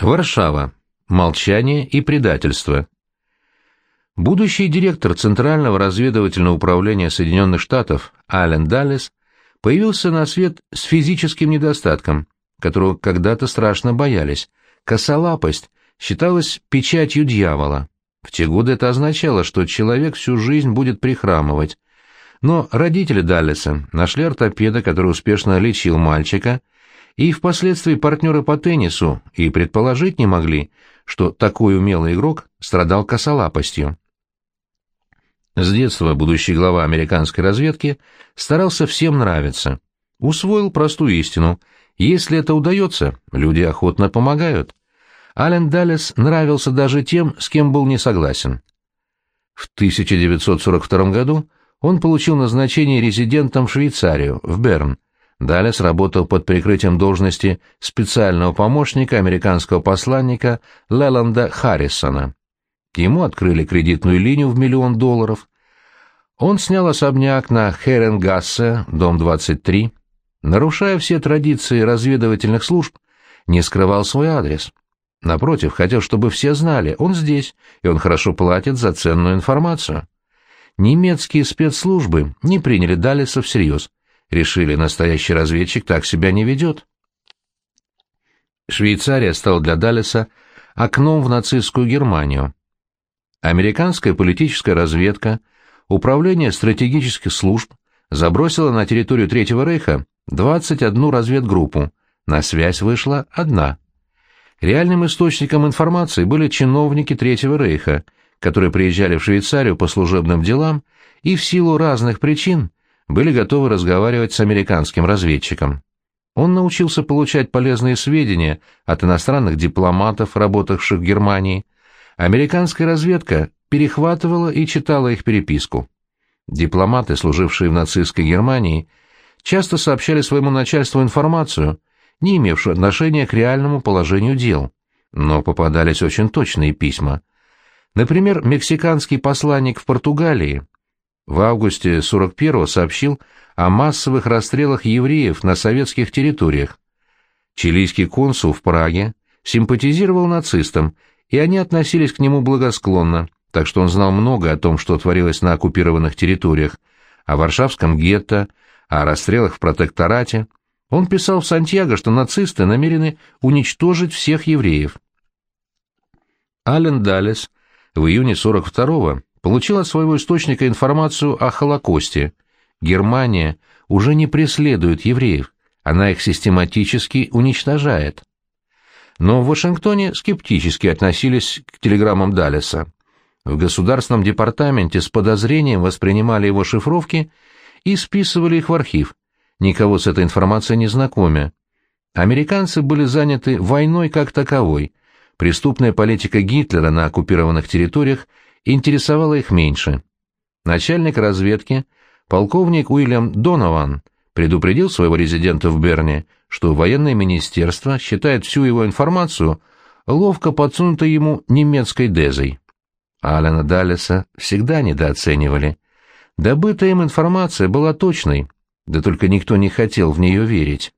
Варшава. Молчание и предательство. Будущий директор Центрального разведывательного управления Соединенных Штатов Ален Даллес появился на свет с физическим недостатком, которого когда-то страшно боялись. Косолапость считалась печатью дьявола. В те годы это означало, что человек всю жизнь будет прихрамывать. Но родители Даллеса нашли ортопеда, который успешно лечил мальчика, и впоследствии партнеры по теннису и предположить не могли, что такой умелый игрок страдал косолапостью. С детства будущий глава американской разведки старался всем нравиться. Усвоил простую истину. Если это удается, люди охотно помогают. Ален Даллес нравился даже тем, с кем был не согласен. В 1942 году он получил назначение резидентом в Швейцарию, в Берн, Далес работал под прикрытием должности специального помощника американского посланника Леланда Харрисона. Ему открыли кредитную линию в миллион долларов. Он снял особняк на Херенгассе, дом 23, нарушая все традиции разведывательных служб, не скрывал свой адрес. Напротив, хотел, чтобы все знали, он здесь, и он хорошо платит за ценную информацию. Немецкие спецслужбы не приняли Далеса всерьез решили, настоящий разведчик так себя не ведет. Швейцария стала для Даллеса окном в нацистскую Германию. Американская политическая разведка, управление стратегических служб забросила на территорию Третьего Рейха 21 разведгруппу, на связь вышла одна. Реальным источником информации были чиновники Третьего Рейха, которые приезжали в Швейцарию по служебным делам и в силу разных причин были готовы разговаривать с американским разведчиком. Он научился получать полезные сведения от иностранных дипломатов, работавших в Германии. Американская разведка перехватывала и читала их переписку. Дипломаты, служившие в нацистской Германии, часто сообщали своему начальству информацию, не имевшую отношения к реальному положению дел, но попадались очень точные письма. Например, мексиканский посланник в Португалии в августе 41-го сообщил о массовых расстрелах евреев на советских территориях. Чилийский консул в Праге симпатизировал нацистам, и они относились к нему благосклонно, так что он знал много о том, что творилось на оккупированных территориях, о Варшавском гетто, о расстрелах в протекторате. Он писал в Сантьяго, что нацисты намерены уничтожить всех евреев. Ален Даллес в июне 42-го получил от своего источника информацию о Холокосте. Германия уже не преследует евреев, она их систематически уничтожает. Но в Вашингтоне скептически относились к телеграммам Даллеса. В Государственном департаменте с подозрением воспринимали его шифровки и списывали их в архив, никого с этой информацией не знакомя. Американцы были заняты войной как таковой, преступная политика Гитлера на оккупированных территориях интересовало их меньше. Начальник разведки, полковник Уильям Донован, предупредил своего резидента в Берне, что военное министерство считает всю его информацию ловко подсунутой ему немецкой дезой. Алена Даллеса всегда недооценивали. Добытая им информация была точной, да только никто не хотел в нее верить.